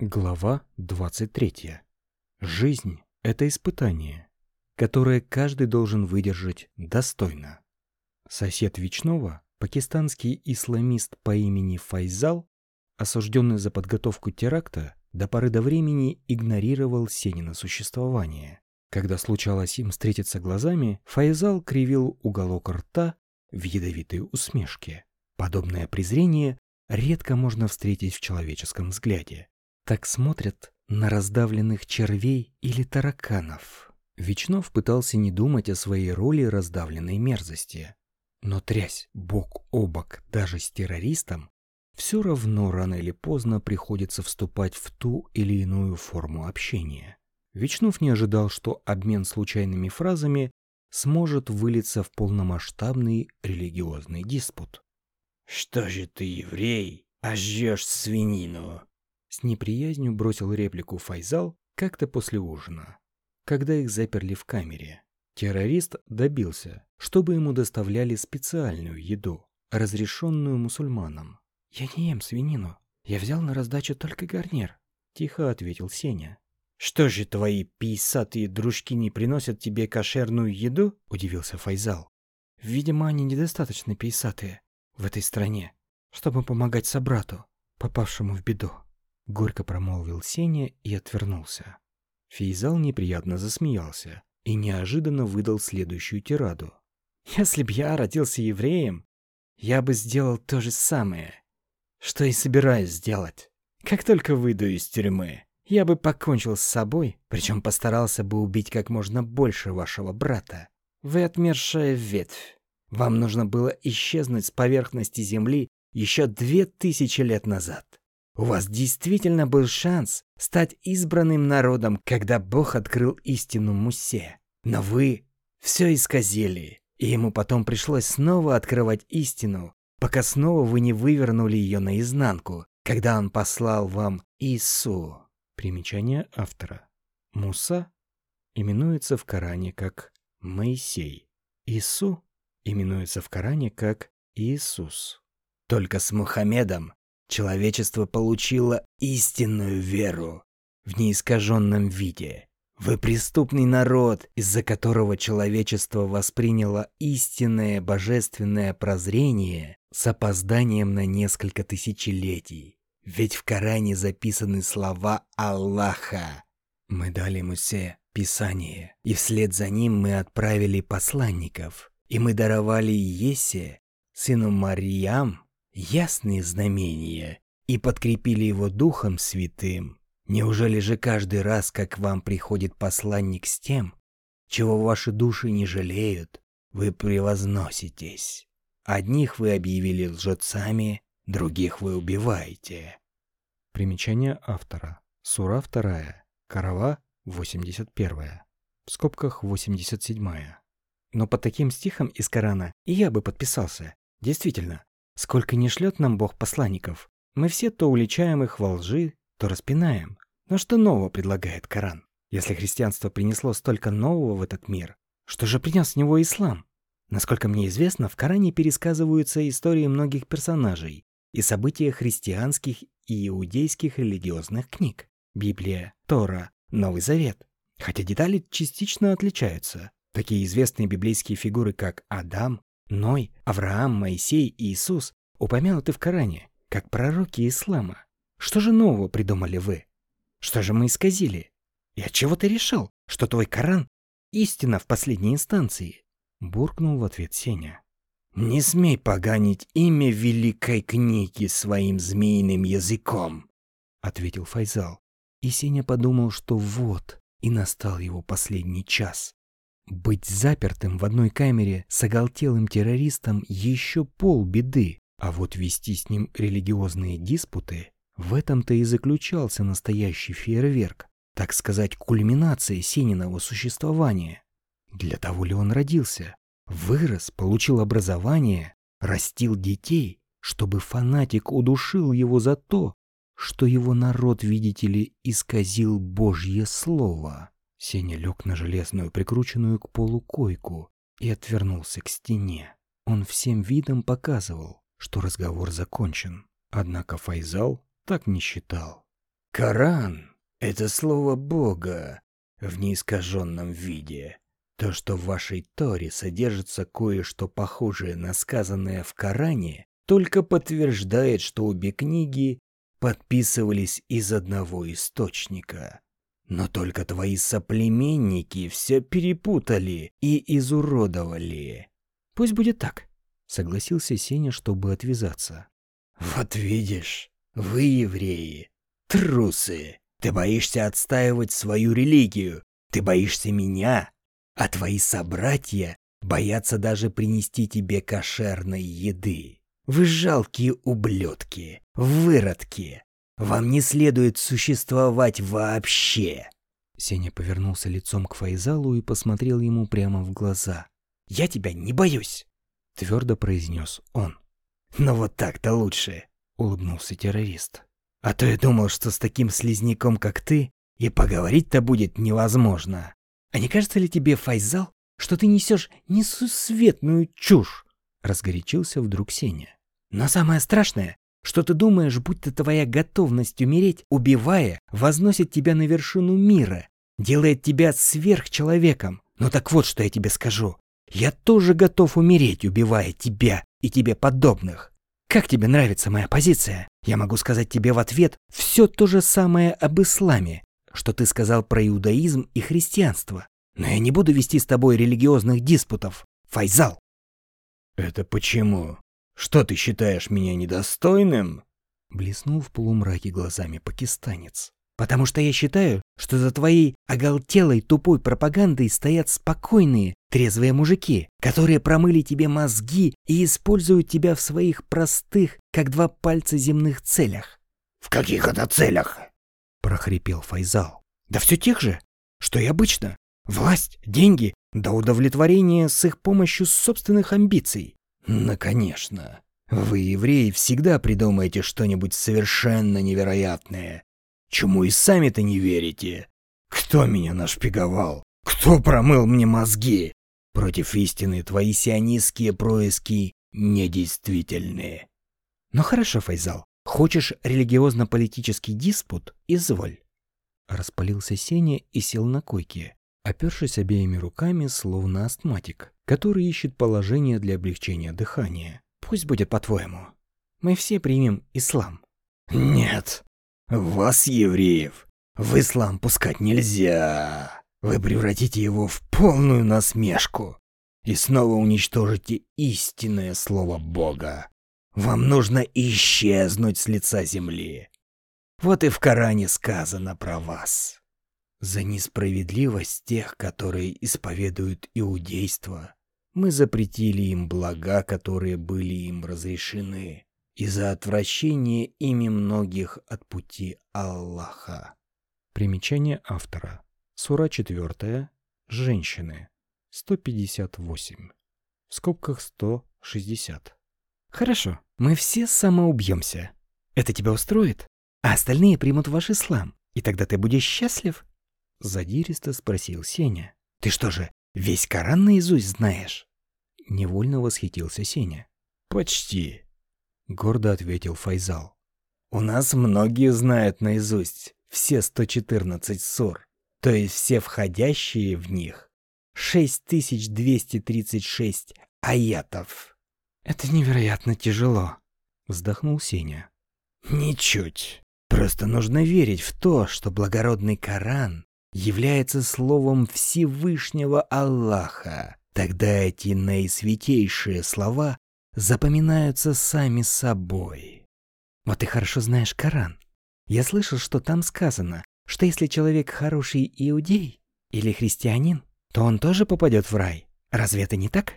Глава 23. Жизнь – это испытание, которое каждый должен выдержать достойно. Сосед Вечного, пакистанский исламист по имени Файзал, осужденный за подготовку теракта, до поры до времени игнорировал Сенина существование. Когда случалось им встретиться глазами, Файзал кривил уголок рта в ядовитой усмешке. Подобное презрение редко можно встретить в человеческом взгляде. Так смотрят на раздавленных червей или тараканов. Вечнов пытался не думать о своей роли раздавленной мерзости. Но трясь бок о бок даже с террористом, все равно рано или поздно приходится вступать в ту или иную форму общения. Вечнов не ожидал, что обмен случайными фразами сможет вылиться в полномасштабный религиозный диспут. «Что же ты, еврей, а жжешь свинину?» С неприязнью бросил реплику Файзал как-то после ужина, когда их заперли в камере. Террорист добился, чтобы ему доставляли специальную еду, разрешенную мусульманам. «Я не ем свинину. Я взял на раздачу только гарнир», — тихо ответил Сеня. «Что же твои писатые дружки не приносят тебе кошерную еду?» — удивился Файзал. «Видимо, они недостаточно писатые в этой стране, чтобы помогать собрату, попавшему в беду». Горько промолвил Сеня и отвернулся. Фейзал неприятно засмеялся и неожиданно выдал следующую тираду. «Если б я родился евреем, я бы сделал то же самое, что и собираюсь сделать. Как только выйду из тюрьмы, я бы покончил с собой, причем постарался бы убить как можно больше вашего брата. Вы отмершая ветвь. Вам нужно было исчезнуть с поверхности Земли еще две тысячи лет назад. У вас действительно был шанс стать избранным народом, когда Бог открыл истину Мусе. Но вы все исказили, и ему потом пришлось снова открывать истину, пока снова вы не вывернули ее наизнанку, когда он послал вам Иису. Примечание автора. Муса именуется в Коране как Моисей. Ису именуется в Коране как Иисус. Только с Мухаммедом Человечество получило истинную веру в неискаженном виде. Вы преступный народ, из-за которого человечество восприняло истинное божественное прозрение с опозданием на несколько тысячелетий. Ведь в Коране записаны слова Аллаха. Мы дали Мусе Писание, и вслед за ним мы отправили посланников, и мы даровали Есе, сыну Марьям, ясные знамения и подкрепили его Духом Святым. Неужели же каждый раз, как вам приходит посланник с тем, чего ваши души не жалеют, вы превозноситесь? Одних вы объявили лжецами, других вы убиваете. Примечание автора. Сура 2. Карава 81. В скобках 87. Но по таким стихам из Корана и я бы подписался. Действительно, Сколько не шлет нам Бог посланников, мы все то уличаем их во лжи, то распинаем. Но что нового предлагает Коран? Если христианство принесло столько нового в этот мир, что же принес в него ислам? Насколько мне известно, в Коране пересказываются истории многих персонажей и события христианских и иудейских религиозных книг. Библия, Тора, Новый Завет. Хотя детали частично отличаются. Такие известные библейские фигуры, как Адам, Ной, Авраам, Моисей и Иисус упомянуты в Коране, как пророки ислама. Что же нового придумали вы? Что же мы исказили? И от чего ты решил, что твой Коран — истина в последней инстанции? Буркнул в ответ Сеня. «Не смей поганить имя великой книги своим змеиным языком», — ответил Файзал. И Сеня подумал, что вот и настал его последний час. Быть запертым в одной камере с оголтелым террористом еще полбеды, а вот вести с ним религиозные диспуты, в этом-то и заключался настоящий фейерверк, так сказать, кульминация Сениного существования. Для того ли он родился? Вырос, получил образование, растил детей, чтобы фанатик удушил его за то, что его народ, видите ли, исказил Божье Слово. Сеня лег на железную, прикрученную к полу койку и отвернулся к стене. Он всем видом показывал, что разговор закончен. Однако Файзал так не считал. Коран — это слово Бога в неискаженном виде. То, что в вашей Торе содержится кое-что похожее на сказанное в Коране, только подтверждает, что обе книги подписывались из одного источника. Но только твои соплеменники все перепутали и изуродовали. Пусть будет так, согласился Сеня, чтобы отвязаться. Вот видишь, вы, евреи, трусы. Ты боишься отстаивать свою религию. Ты боишься меня. А твои собратья боятся даже принести тебе кошерной еды. Вы жалкие ублюдки, выродки. Вам не следует существовать вообще. Сеня повернулся лицом к Файзалу и посмотрел ему прямо в глаза. «Я тебя не боюсь», — твердо произнес он. «Но вот так-то лучше», — улыбнулся террорист. «А то я думал, что с таким слизняком, как ты, и поговорить-то будет невозможно. А не кажется ли тебе, Файзал, что ты несешь несусветную чушь?» Разгорячился вдруг Сеня. «Но самое страшное, что ты думаешь, будто твоя готовность умереть, убивая, возносит тебя на вершину мира, делает тебя сверхчеловеком. Ну так вот, что я тебе скажу. Я тоже готов умереть, убивая тебя и тебе подобных. Как тебе нравится моя позиция? Я могу сказать тебе в ответ все то же самое об исламе, что ты сказал про иудаизм и христианство. Но я не буду вести с тобой религиозных диспутов. Файзал. Это почему? Что ты считаешь меня недостойным? Блеснул в полумраке глазами пакистанец. Потому что я считаю, что за твоей оголтелой тупой пропагандой стоят спокойные, трезвые мужики, которые промыли тебе мозги и используют тебя в своих простых, как два пальца земных целях. В каких это целях? прохрипел Файзал. Да все тех же, что и обычно. Власть, деньги, до удовлетворения с их помощью собственных амбиций. Ну, конечно. Вы, евреи, всегда придумаете что-нибудь совершенно невероятное, чему и сами-то не верите. Кто меня нашпиговал? Кто промыл мне мозги? Против истины твои сионистские происки недействительны. Ну хорошо, Файзал, хочешь религиозно-политический диспут? Изволь. Распалился Сеня и сел на койке, опершись обеими руками, словно астматик, который ищет положение для облегчения дыхания. Пусть будет по-твоему. Мы все примем ислам. Нет, вас, евреев, в ислам пускать нельзя. Вы превратите его в полную насмешку и снова уничтожите истинное слово Бога. Вам нужно исчезнуть с лица земли. Вот и в Коране сказано про вас. За несправедливость тех, которые исповедуют иудейство, мы запретили им блага, которые были им разрешены и за отвращение ими многих от пути Аллаха. Примечание автора. Сура 4. Женщины. 158. В скобках 160. Хорошо, мы все самоубьемся. Это тебя устроит? А остальные примут ваш ислам, и тогда ты будешь счастлив? Задиристо спросил Сеня. Ты что же, весь Коран наизусть знаешь? Невольно восхитился Сеня. Почти, — гордо ответил Файзал. «У нас многие знают наизусть все 114 сур, то есть все входящие в них. 6236 аятов». «Это невероятно тяжело», — вздохнул Сеня. «Ничуть. Просто нужно верить в то, что благородный Коран является словом Всевышнего Аллаха. Тогда эти наисвятейшие слова запоминаются сами собой. Вот ты хорошо знаешь Коран. Я слышал, что там сказано, что если человек хороший иудей или христианин, то он тоже попадет в рай. Разве это не так?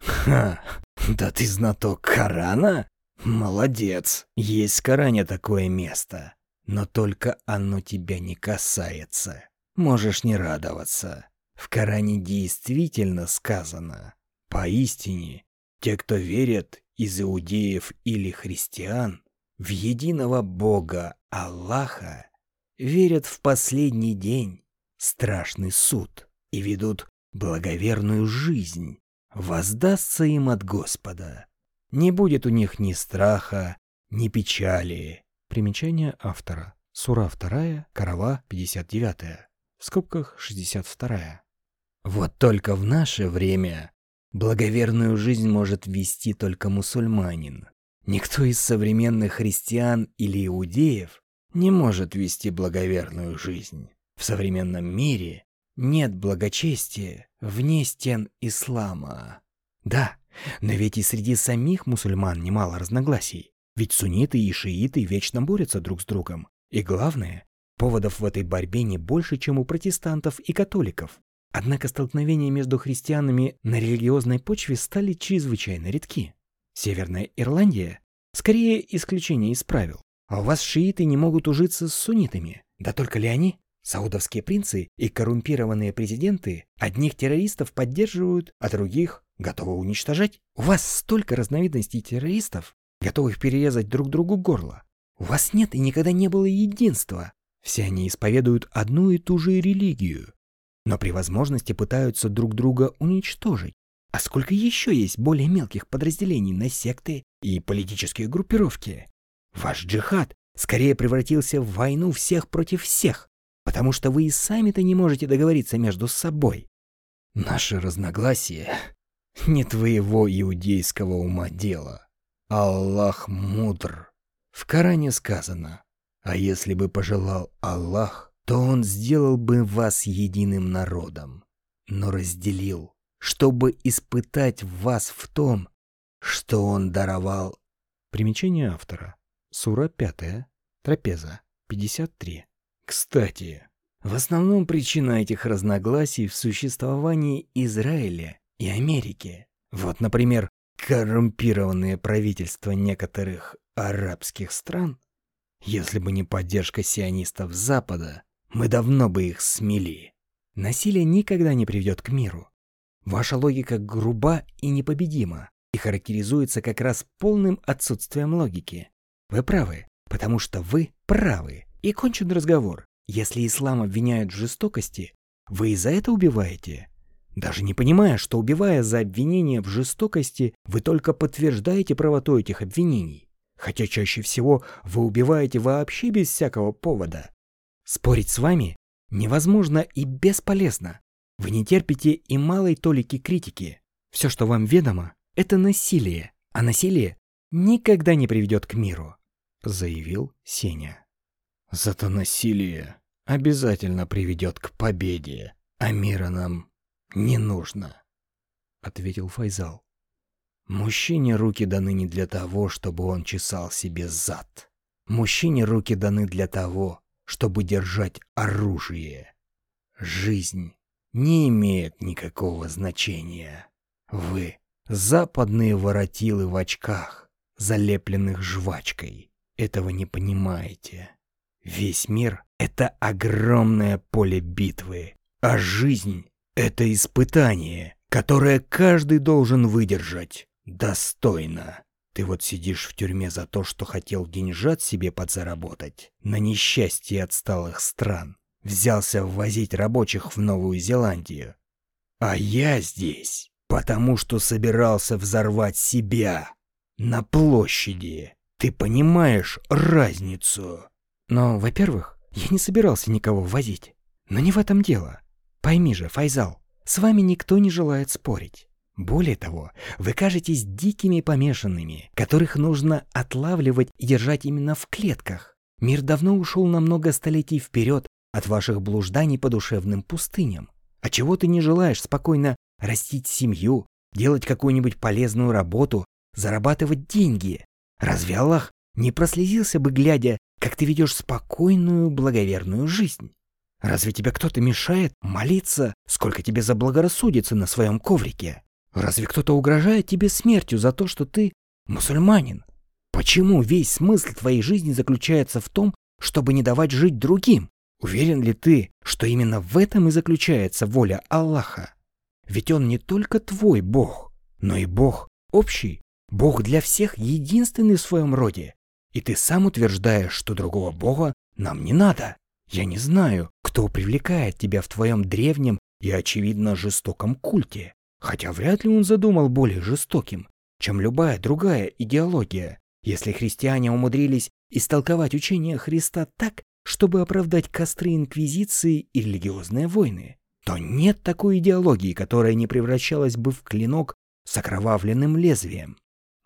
Ха, да ты знаток Корана? Молодец. Есть в Коране такое место. Но только оно тебя не касается. Можешь не радоваться. В Коране действительно сказано. Поистине, те, кто верят из иудеев или христиан в единого Бога Аллаха, верят в последний день, страшный суд и ведут благоверную жизнь, воздастся им от Господа. Не будет у них ни страха, ни печали. Примечание автора. Сура 2, Карава 59, в скобках 62. Вот только в наше время благоверную жизнь может вести только мусульманин. Никто из современных христиан или иудеев не может вести благоверную жизнь. В современном мире нет благочестия вне стен ислама. Да, но ведь и среди самих мусульман немало разногласий. Ведь сунниты и шииты вечно борются друг с другом. И главное, поводов в этой борьбе не больше, чем у протестантов и католиков. Однако столкновения между христианами на религиозной почве стали чрезвычайно редки. Северная Ирландия – скорее исключение из правил. А у вас шииты не могут ужиться с суннитами. Да только ли они? Саудовские принцы и коррумпированные президенты одних террористов поддерживают, а других готовы уничтожать. У вас столько разновидностей террористов, готовых перерезать друг другу горло. У вас нет и никогда не было единства. Все они исповедуют одну и ту же религию, но при возможности пытаются друг друга уничтожить. А сколько еще есть более мелких подразделений на секты и политические группировки? Ваш джихад скорее превратился в войну всех против всех, потому что вы и сами-то не можете договориться между собой. Наши разногласия не твоего иудейского ума дело. Аллах мудр. В Коране сказано, а если бы пожелал Аллах, то Он сделал бы вас единым народом, но разделил, чтобы испытать вас в том, что Он даровал. Примечание автора. Сура 5, трапеза, 53. Кстати, в основном причина этих разногласий в существовании Израиля и Америки. Вот, например, коррумпированные правительства некоторых арабских стран. Если бы не поддержка сионистов Запада, мы давно бы их смели. Насилие никогда не приведет к миру. Ваша логика груба и непобедима и характеризуется как раз полным отсутствием логики. Вы правы, потому что вы правы. И кончен разговор. Если ислам обвиняют в жестокости, вы и за это убиваете. Даже не понимая, что убивая за обвинение в жестокости, вы только подтверждаете правоту этих обвинений. Хотя чаще всего вы убиваете вообще без всякого повода. Спорить с вами невозможно и бесполезно. Вы не терпите и малой толики критики. Все, что вам ведомо, это насилие, а насилие никогда не приведет к миру. — заявил Сеня. «Зато насилие обязательно приведет к победе, а мира нам не нужно», — ответил Файзал. «Мужчине руки даны не для того, чтобы он чесал себе зад. Мужчине руки даны для того, чтобы держать оружие. Жизнь не имеет никакого значения. Вы — западные воротилы в очках, залепленных жвачкой этого не понимаете. Весь мир — это огромное поле битвы, а жизнь — это испытание, которое каждый должен выдержать достойно. Ты вот сидишь в тюрьме за то, что хотел деньжат себе подзаработать, на несчастье отсталых стран. Взялся ввозить рабочих в Новую Зеландию. А я здесь, потому что собирался взорвать себя на площади. Ты понимаешь разницу? Но, во-первых, я не собирался никого возить. Но не в этом дело. Пойми же, Файзал, с вами никто не желает спорить. Более того, вы кажетесь дикими помешанными, которых нужно отлавливать и держать именно в клетках. Мир давно ушел на много столетий вперед от ваших блужданий по душевным пустыням. А чего ты не желаешь спокойно растить семью, делать какую-нибудь полезную работу, зарабатывать деньги? Разве Аллах не прослезился бы, глядя, как ты ведешь спокойную, благоверную жизнь? Разве тебе кто-то мешает молиться, сколько тебе заблагорассудится на своем коврике? Разве кто-то угрожает тебе смертью за то, что ты мусульманин? Почему весь смысл твоей жизни заключается в том, чтобы не давать жить другим? Уверен ли ты, что именно в этом и заключается воля Аллаха? Ведь он не только твой Бог, но и Бог общий, Бог для всех единственный в своем роде. И ты сам утверждаешь, что другого Бога нам не надо. Я не знаю, кто привлекает тебя в твоем древнем и, очевидно, жестоком культе. Хотя вряд ли он задумал более жестоким, чем любая другая идеология. Если христиане умудрились истолковать учение Христа так, чтобы оправдать костры инквизиции и религиозные войны, то нет такой идеологии, которая не превращалась бы в клинок с окровавленным лезвием.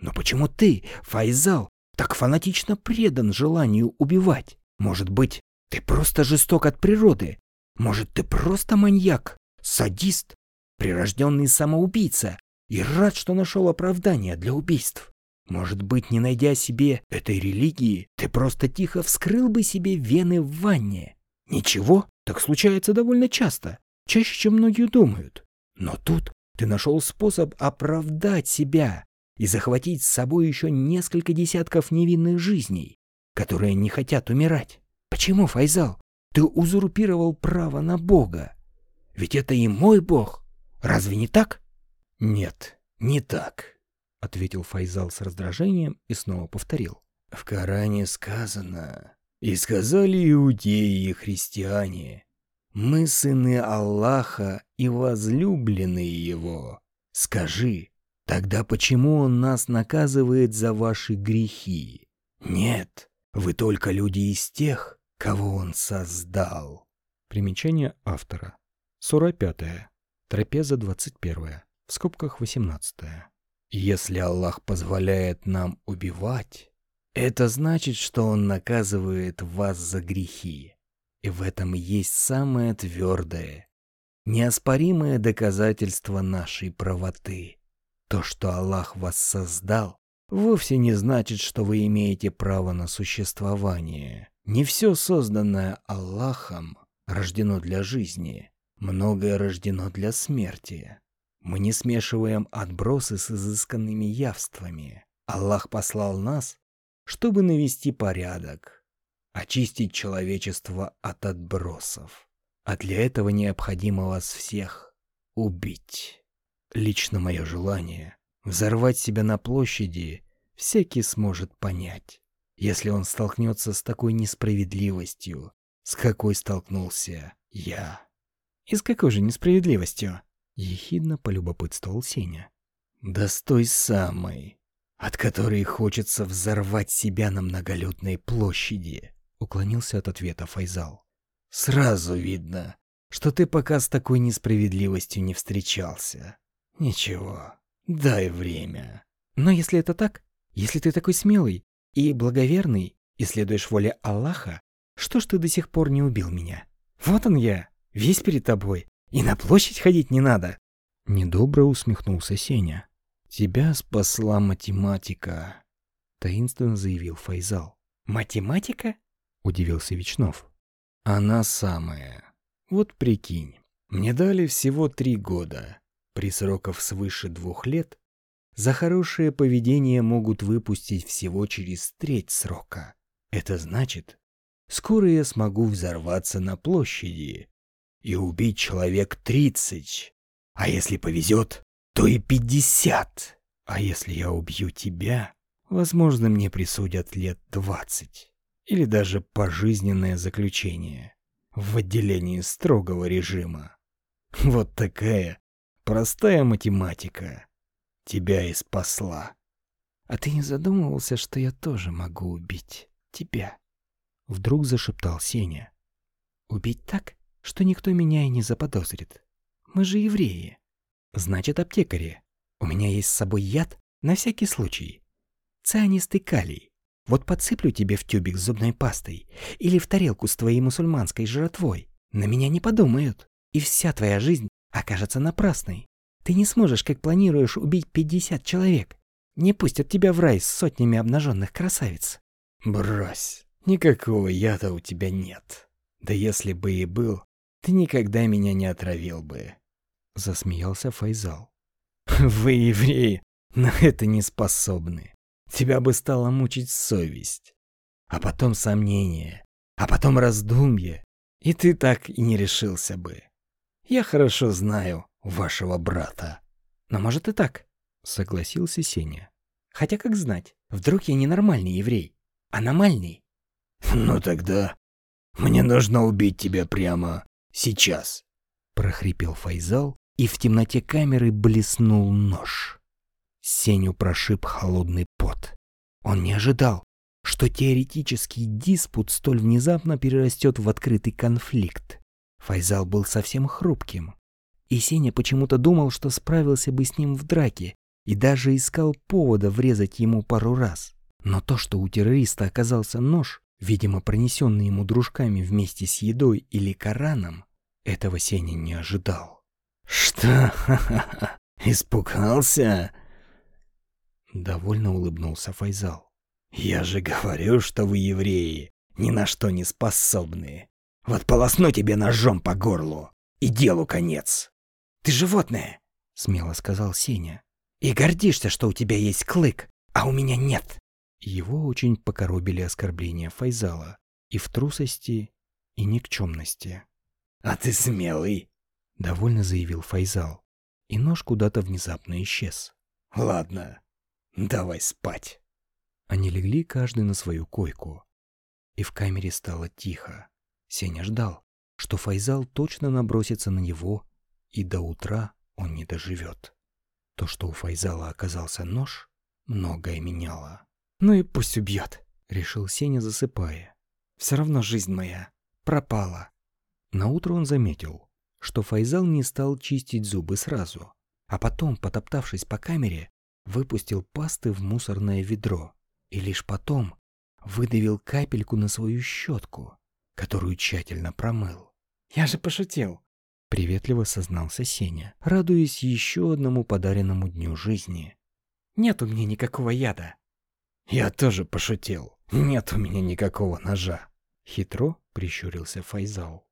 Но почему ты, Файзал, так фанатично предан желанию убивать? Может быть, ты просто жесток от природы? Может, ты просто маньяк, садист, прирожденный самоубийца и рад, что нашел оправдание для убийств? Может быть, не найдя себе этой религии, ты просто тихо вскрыл бы себе вены в ванне? Ничего, так случается довольно часто, чаще, чем многие думают. Но тут ты нашел способ оправдать себя и захватить с собой еще несколько десятков невинных жизней, которые не хотят умирать. Почему, Файзал, ты узурпировал право на Бога? Ведь это и мой Бог. Разве не так? Нет, не так, ответил Файзал с раздражением и снова повторил. В Коране сказано, и сказали иудеи и христиане, мы сыны Аллаха и возлюбленные Его. Скажи, тогда почему Он нас наказывает за ваши грехи? Нет, вы только люди из тех, кого Он создал. Примечание автора. Сура 5. Трапеза 21. В скобках 18. Если Аллах позволяет нам убивать, это значит, что Он наказывает вас за грехи. И в этом есть самое твердое, неоспоримое доказательство нашей правоты. То, что Аллах вас создал, вовсе не значит, что вы имеете право на существование. Не все созданное Аллахом рождено для жизни, многое рождено для смерти. Мы не смешиваем отбросы с изысканными явствами. Аллах послал нас, чтобы навести порядок, очистить человечество от отбросов. А для этого необходимо вас всех убить. Лично мое желание взорвать себя на площади всякий сможет понять, если он столкнется с такой несправедливостью, с какой столкнулся я. «И с какой же несправедливостью?» — ехидно полюбопытствовал Сеня. «Да с той самой, от которой хочется взорвать себя на многолюдной площади уклонился от ответа Файзал. Сразу видно, что ты пока с такой несправедливостью не встречался. Ничего, дай время. Но если это так, если ты такой смелый и благоверный и следуешь воле Аллаха, что ж ты до сих пор не убил меня? Вот он я, весь перед тобой, и на площадь ходить не надо. Недобро усмехнулся Сеня. Тебя спасла математика, таинственно заявил Файзал. Математика? — удивился Вечнов. «Она самая. Вот прикинь, мне дали всего три года. При сроках свыше двух лет за хорошее поведение могут выпустить всего через треть срока. Это значит, скоро я смогу взорваться на площади и убить человек тридцать, а если повезет, то и пятьдесят. А если я убью тебя, возможно, мне присудят лет двадцать или даже пожизненное заключение в отделении строгого режима. Вот такая простая математика тебя и спасла. А ты не задумывался, что я тоже могу убить тебя? Вдруг зашептал Сеня. Убить так, что никто меня и не заподозрит. Мы же евреи. Значит, аптекари. У меня есть с собой яд на всякий случай. Цианистый калий. Вот подсыплю тебе в тюбик с зубной пастой или в тарелку с твоей мусульманской жратвой. На меня не подумают, и вся твоя жизнь окажется напрасной. Ты не сможешь, как планируешь, убить 50 человек. Не пустят тебя в рай с сотнями обнаженных красавиц. Брось, никакого яда у тебя нет. Да если бы и был, ты никогда меня не отравил бы. Засмеялся Файзал. Вы, евреи, на это не способны тебя бы стала мучить совесть, а потом сомнение, а потом раздумье, и ты так и не решился бы. Я хорошо знаю вашего брата. Но может и так, согласился Сеня. Хотя как знать, вдруг я ненормальный еврей, аномальный. Ну тогда мне нужно убить тебя прямо сейчас, прохрипел Файзал, и в темноте камеры блеснул нож. Сеню прошиб холодный пот. Он не ожидал, что теоретический диспут столь внезапно перерастет в открытый конфликт. Файзал был совсем хрупким, и Сеня почему-то думал, что справился бы с ним в драке, и даже искал повода врезать ему пару раз. Но то, что у террориста оказался нож, видимо, пронесенный ему дружками вместе с едой или Кораном, этого Сеня не ожидал. «Что? Испугался?» Довольно улыбнулся Файзал. «Я же говорю, что вы евреи, ни на что не способные. Вот полосну тебе ножом по горлу, и делу конец». «Ты животное», — смело сказал Сеня. «И гордишься, что у тебя есть клык, а у меня нет». Его очень покоробили оскорбления Файзала и в трусости, и никчемности. «А ты смелый», — довольно заявил Файзал, и нож куда-то внезапно исчез. «Ладно, давай спать». Они легли каждый на свою койку, и в камере стало тихо. Сеня ждал, что Файзал точно набросится на него, и до утра он не доживет. То, что у Файзала оказался нож, многое меняло. «Ну и пусть убьет», — решил Сеня, засыпая. «Все равно жизнь моя пропала». Наутро он заметил, что Файзал не стал чистить зубы сразу, а потом, потоптавшись по камере, выпустил пасты в мусорное ведро и лишь потом выдавил капельку на свою щетку, которую тщательно промыл. «Я же пошутил», — приветливо сознался Сеня, радуясь еще одному подаренному дню жизни. «Нет у меня никакого яда». «Я тоже пошутил. Нет у меня никакого ножа». Хитро прищурился Файзал.